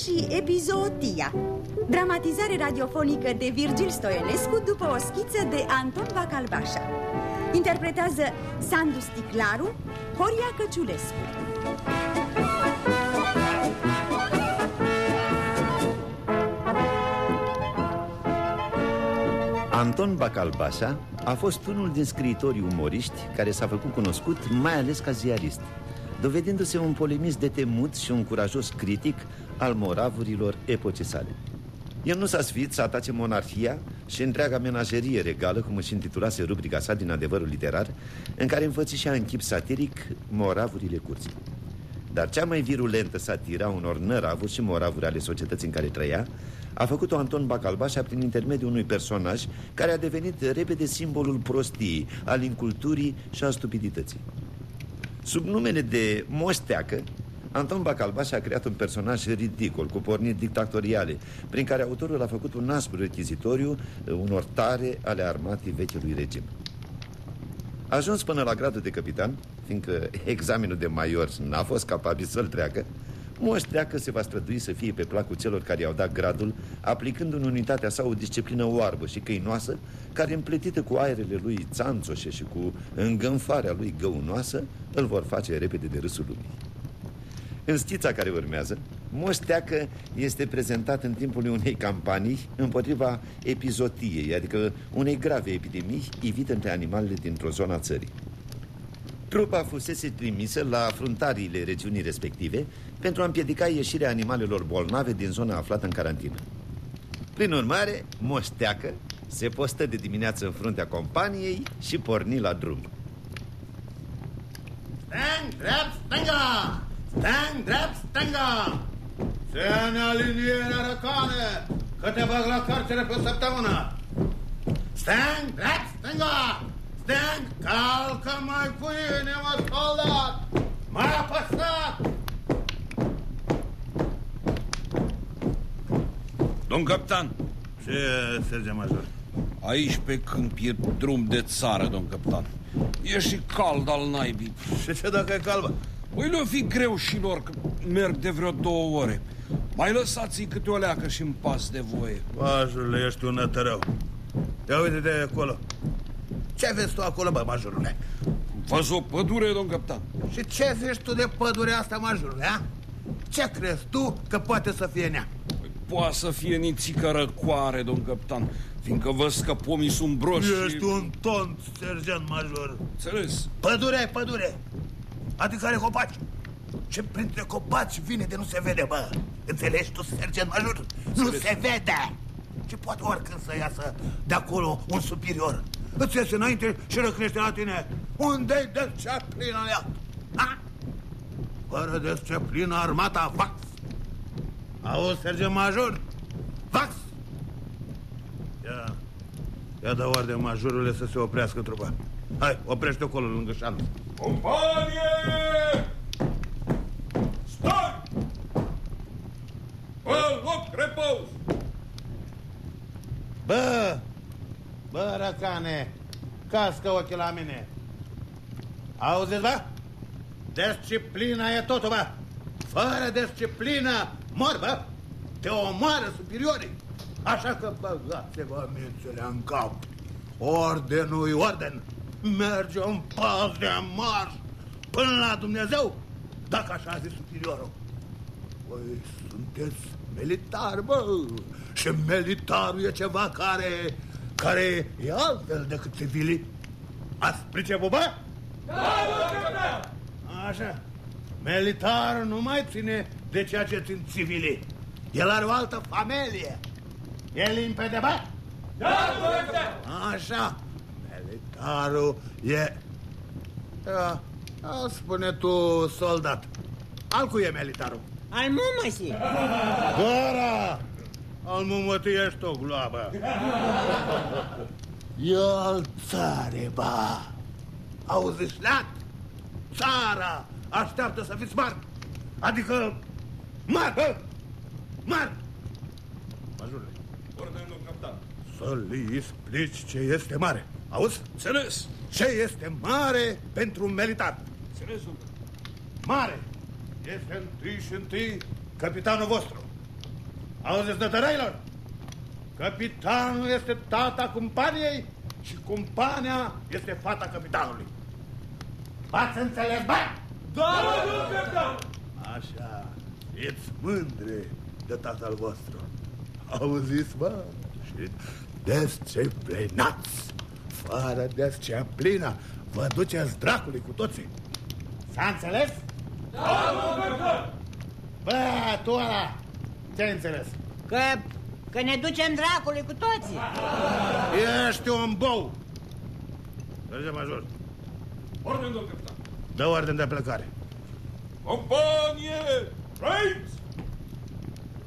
Mostreacă și Epizotia Dramatizare radiofonică de Virgil Stoionescu după o schiță de Anton Bacalbașa. Interpretează Sandu Sticlaru, Horia Căciulescu. Anton Bacalbașa a fost unul din scriitorii umoriști care s-a făcut cunoscut mai ales ca ziarist dovedindu-se un polemist de temut și un curajos critic al moravurilor epocii sale. El nu s-a sfit să atace monarhia și întreaga menagerie regală, cum își intitulase rubrica sa din adevărul literar, în care înfățișea în chip satiric moravurile curții. Dar cea mai virulentă satira unor năravuri și moravuri ale societății în care trăia a făcut-o Anton Bacalbașa prin intermediul unui personaj care a devenit repede simbolul prostiei, al inculturii și a stupidității. Sub numele de Mosteacă, Anton Bacalbaș a creat un personaj ridicol, cu porniri dictatoriale, prin care autorul a făcut un aspru rechizitoriu unor tare ale armatei vechiului regim. Ajuns până la gradul de capitan, fiindcă examenul de major n-a fost capabil să-l treacă, Moștreacă se va strădui să fie pe placul celor care i-au dat gradul, aplicând în unitatea sa o disciplină oarbă și căinoasă, care împletită cu aerele lui țanțoșe și cu îngânfarea lui găunoasă, îl vor face repede de râsul lumii. În stița care urmează, Moșteacă este prezentat în timpul unei campanii împotriva epizotiei, adică unei grave epidemii ivite între animalele dintr-o zonă a țării. Trupa fusese trimisă la fruntariile regiunii respective pentru a împiedica ieșirea animalelor bolnave din zona aflată în carantină. Prin urmare, Moșteacă se postă de dimineață în fruntea companiei și porni la drum. Stang, drept, stânga! Stang, drept, stânga! Se ne aliniere răcane, că te bag la carcere pe o săptămână! Stang, drept, stânga! Stang, calcă mai cu inima, soldat! Mai apăsat! Domn capitan Ce, Serge Major? Aici pe câmp e drum de țară, domn capitan E și cald al naibii Și ce dacă e calbă? Păi nu fi greu și lor că merg de vreo două ore Mai lăsați-i câte o leacă și în pas de voie Majorule, ești un nătărău Ia uite de acolo Ce vezi tu acolo, bă, majorule? Văz o pădure, domn capitan Și ce zici tu de pădurea asta, majorule, a? Ce crezi tu că poate să fie nea? păi, Poate să fie nițică răcoare, domn capitan Fiindcă văd că pomii sunt broși Ești și... un tont, sergent major Înțeles? Pădure, pădure Adică are copaci Ce printre copaci vine de nu se vede, bă Înțelegi tu, sergent major? Nu se vede Ce poate oricând să iasă de acolo un superior Îți iese înainte și răcnește la tine Unde-i disciplina ea? Ha? Fără disciplină armata Vax Auzi, sergent major? Vax Ia, ia dă ordine majorule să se oprească trupa Hai, oprește acolo lângă șanț Companie! Stai! Pe loc, repaus! Bă, bă, răcane, cască ochii la mine. Auziți, bă? Disciplina e totul, bă. Fără disciplină, mor, bă. Te omoară superiorii. Așa că băgați-vă mințele în cap. Ordenul orden. Merge în pas de marș până la Dumnezeu, dacă așa a zis superiorul. Păi sunteți militar, bă, și militarul e ceva care, care e altfel decât civilii. Ați priceput, bă? Da, Așa. Militarul nu mai ține de ceea ce țin civilii. El are o altă familie. E limpede, bă? Da, Așa. Militarul e... Ia, ia, spune tu, soldat. Al cui e militarul? Al mumăsii. Gora! Al mumătii ești o gloabă. E al țare, ba. Auzi, șleat? Țara așteaptă să fiți mari. Adică mari, bă? Mari. Majorule, Ordine, domn capitan să-l explici ce este mare. Auzi? Înțeles? Ce este mare pentru un militar? Înțeles, domn capitan Mare este întâi și întâi capitanul vostru. Auziți, dătărăilor? Capitanul este tata companiei și compania este fata capitanului. V-ați înțeles, bă? Da, domnul capitan! Așa, fiți mândre de tatăl vostru. Auziți, bă? Și desciplinați. Fără disciplină, vă duceți dracului cu toții. S-a înțeles? Da, domnul capitan! Bă, tu ăla, ce-ai înțeles? Că, că ne ducem dracului cu toții. Ești un bou. Mergem major. Ordine, domnul capitan! Dă ordine de plecare. Companie! Right!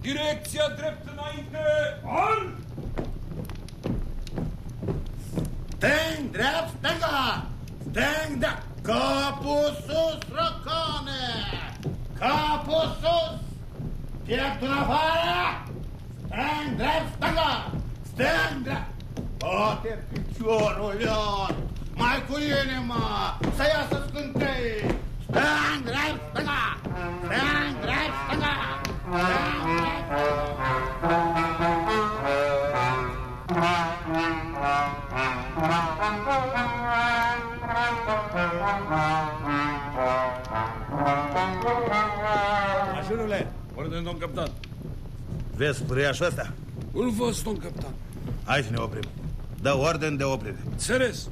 Direcția drept înainte! An! Stâng, drept, stânga! Stâng, da! Capul sus, răcane! Capul sus! Pieptul în afară! Stâng, drept, stânga! Stâng, drept! Bate piciorul lor! Mai cu inima! Să iasă scântei! Stâng, drept, stânga! Stâng, drept, stânga! Stâng, drept! Majorule, Ordine, domnul capitan! vezi pârâiașul ăsta? Îl văz, domnul capitan! Hai să ne oprim. Dă ordine de oprire. Înțeles!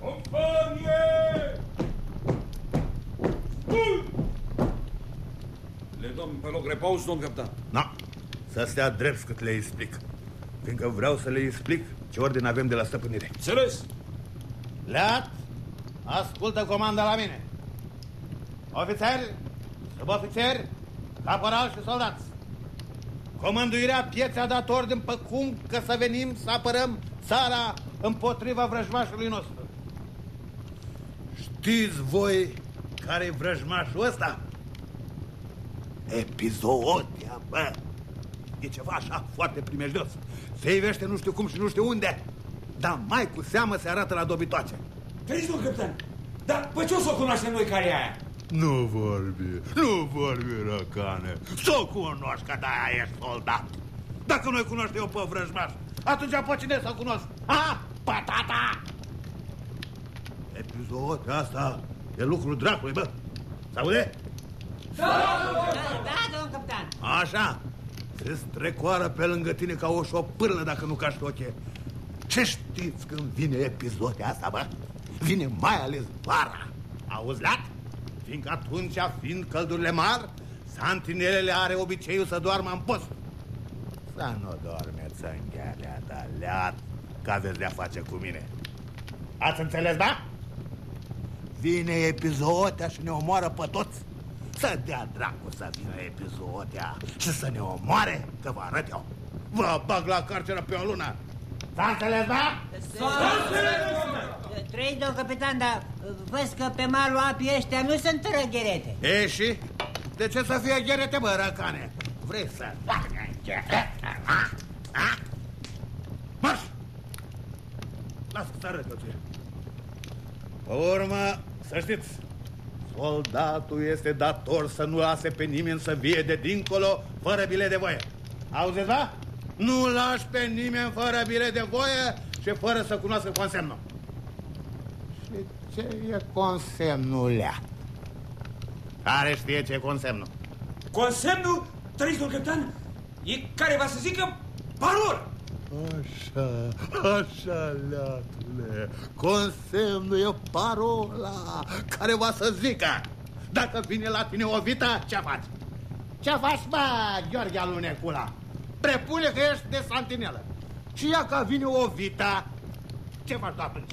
Companie! Bun! Le dăm pe loc repaus, domnul capitan. Na, să stea drept cât le explic. Fiindcă vreau să le explic ce ordine avem de la stăpânire. Înțeles? Leat, ascultă comanda la mine. Ofițeri, subofițeri, caporal și soldați. Comânduirea pieței a dat ordin pe cum că să venim să apărăm țara împotriva vrăjmașului nostru. Știți voi care e vrăjmașul ăsta? Epizoodia, bă! E ceva așa foarte primejdios. Se ivește nu știu cum și nu știu unde, dar mai cu seamă se arată la dobitoace. Vezi, domnul capitan? Dar pe ce o să o cunoaștem noi care e aia? Nu vorbi, nu vorbi, răcane. Să o cunoști că de-aia ești soldat. Dacă nu-i cunoște eu pe vrăjmaș, atunci pe cine să cunosc? Ha? Patata! Episodul asta e lucru dracului, bă. S-aude? Da, da, domnul capitan. Așa. Se strecoară pe lângă tine ca o șopârlă dacă nu cași ochii. Ce știți când vine episodul asta, bă? Vine mai ales vara. Auzi, lat? Fiindcă atunci, fiind căldurile mari, santinelele are obiceiul să doarmă în post. Să nu dormeți în ghealea ta, leat, că aveți de-a face cu mine. Ați înțeles, da? Vine epizodia și ne omoară pe toți. Să dea dracu să vină epizodia și să ne omoare, că vă arăt eu. Vă bag la carceră pe o lună. S-a înțeles, da? Trei, domnul capitan, dar văd că pe malul apii ăștia nu sunt tărăgherete. E și? De ce să fie gherete, bă, răcane? Vrei să facă gherete? Ha? Ha? Marș! Lasă să arăt eu ție. Pe urmă, să știți, soldatul este dator să nu lase pe nimeni să vie de dincolo fără bilet de voie. Auziți, da? Nu lași pe nimeni fără bilet de voie și fără să cunoască consemnul. Și ce e consemnul lea? Care știe ce e consemnul? Consemnul, trăiți, domnul capitan, e care va să zică parol. Așa, așa, leatule. Consemnul e parola care va să zică. Dacă vine la tine o vită, ce faci? Ce faci, bă, Gheorghe Alunecula? Prepune că ești de santinelă. Și ia că vine o vită, ce faci tu atunci?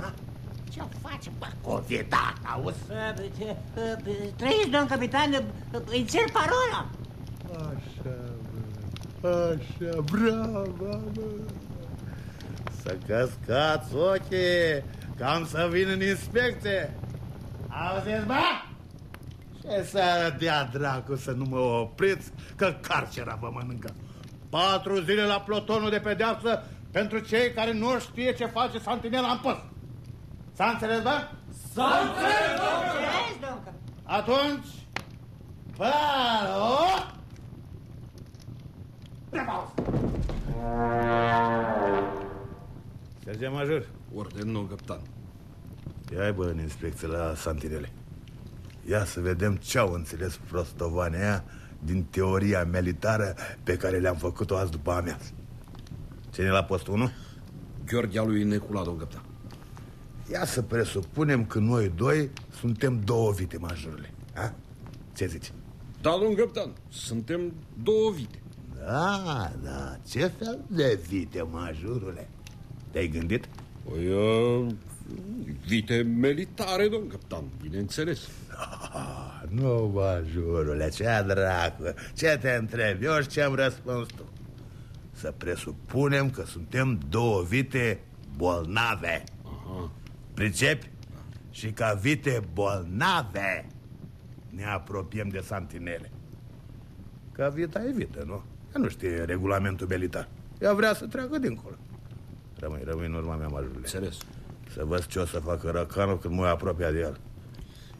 Ha? Ce faci, bă, cu o vită, auzi? Trăiți, domnul capitan, îi cer parola. Așa, bă, așa, bravo, bă. Să căscați ochii, că am să vin în inspecție. Auziți, bă? Ce să dea dracu să nu mă opriți, că carcera vă mănâncă. Patru zile la plotonul de pedeapsă pentru cei care nu știe ce face santinela în post. S-a înțeles, bă? Înțeles, domnul capitan. Atunci, Palo! Sergent Major, Orden, domn capitan. ia bă în inspecție la Santinele. Ia să vedem ce au înțeles prostovanii aia din teoria militară pe care le-am făcut-o azi după amiază. Cine e la postul 1? Gheorghea lui Necula, domn capitan. Ia să presupunem că noi doi suntem două vite majorule. A? Ce zici? Da, domn capitan, suntem două vite. Da, da, ce fel de vite majorule? Te-ai gândit? Păi, uh, vite militare, domn capitan, bineînțeles. Ah, nu, majorule, ce dracu, ce te întrebi? Eu ce am răspuns tu. Să presupunem că suntem două vite bolnave. Aha. Pricepi? Și ca vite bolnave ne apropiem de santinele. Ca vita e vită, nu? Ea nu știe regulamentul militar. Ea vrea să treacă dincolo. Rămâi, rămâi în urma mea, majorule. Înțeles. Să văd ce o să facă răcanul când mă apropia de el.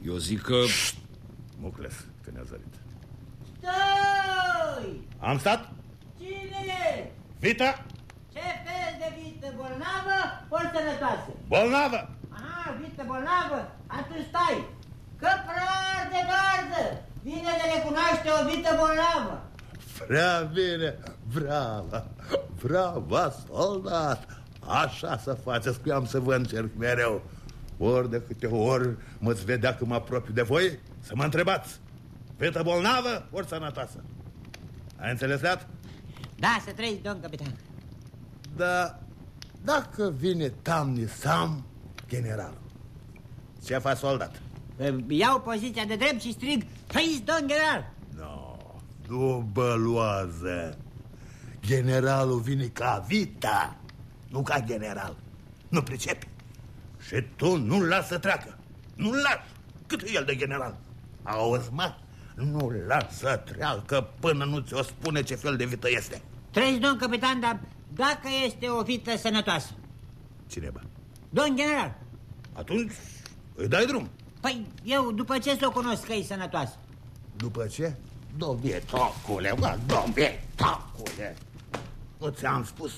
Eu zic că... Mucles, că ne-a zărit. Stai! Am stat? Cine? Vita Ce fel de vită bolnavă ori sănătoasă? bolnavă! Aha, vită bolnavă? Atunci stai! Căprar de gardă! Vine de recunoaște o vită bolnavă! Prea bine, bravo, bravo, soldat! Așa să faceți, că eu am să vă încerc mereu. Ori de câte ori mă-ți vedea că mă apropiu de voi, să mă întrebați. Vetă bolnavă, ori sănătoasă? Ai înțeles, Leat? Da, să trăiți, domn capitan. Da, dacă vine Tamni Sam, generalul, ce faci soldat? Iau poziția de drept și strig Trăiți, domn general! No, nu băluază. Generalul vine ca vita, nu ca general. Nu pricepi. Și tu nu-l lași să treacă. Nu-l lași. Cât e el de general? Auzi, mă? Nu-l lași să treacă până nu ți-o spune ce fel de vită este. Trăiți, domn capitan, dar dacă este o vită sănătoasă? Cine, bă? Domn general! Atunci îi dai drum. Păi eu după ce să o cunosc că e sănătoasă? După ce? Domne, tocule, mă, domne, tocule. Nu ți-am spus?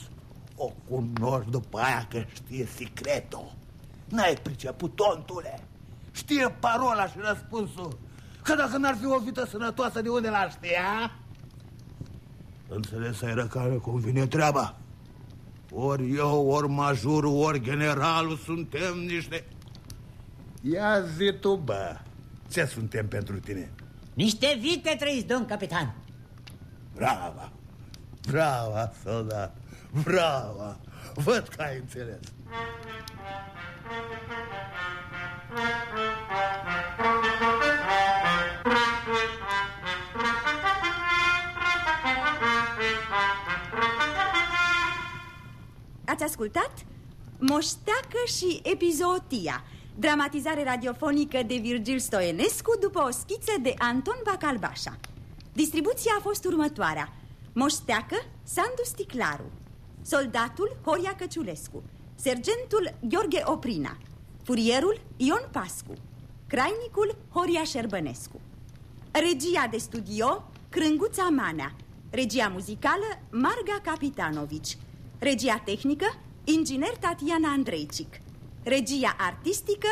O cunoști după aia că știe secretul. N-ai priceput, tontule. Știe parola și răspunsul. Că dacă n-ar fi o vită sănătoasă, de unde l-ar știa? Înțeles, ai răcare cum vine treaba. Ori eu, ori majorul, ori generalul suntem niște... Ia zi tu, bă, ce suntem pentru tine? Niște vite trăiți, domn capitan! Brava! Brava, soldat! Brava! Văd că ai înțeles. Ați ascultat? Moșteacă și epizootia Dramatizare radiofonică de Virgil Stoenescu după o schiță de Anton Bacalbașa. Distribuția a fost următoarea. Moșteacă, Sandu Sticlaru. Soldatul, Horia Căciulescu. Sergentul, Gheorghe Oprina. Furierul, Ion Pascu. Crainicul, Horia Șerbănescu. Regia de studio, Crânguța Manea. Regia muzicală, Marga Capitanovici. Regia tehnică, inginer Tatiana Andreicic Regia artistică,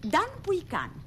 Dan Puican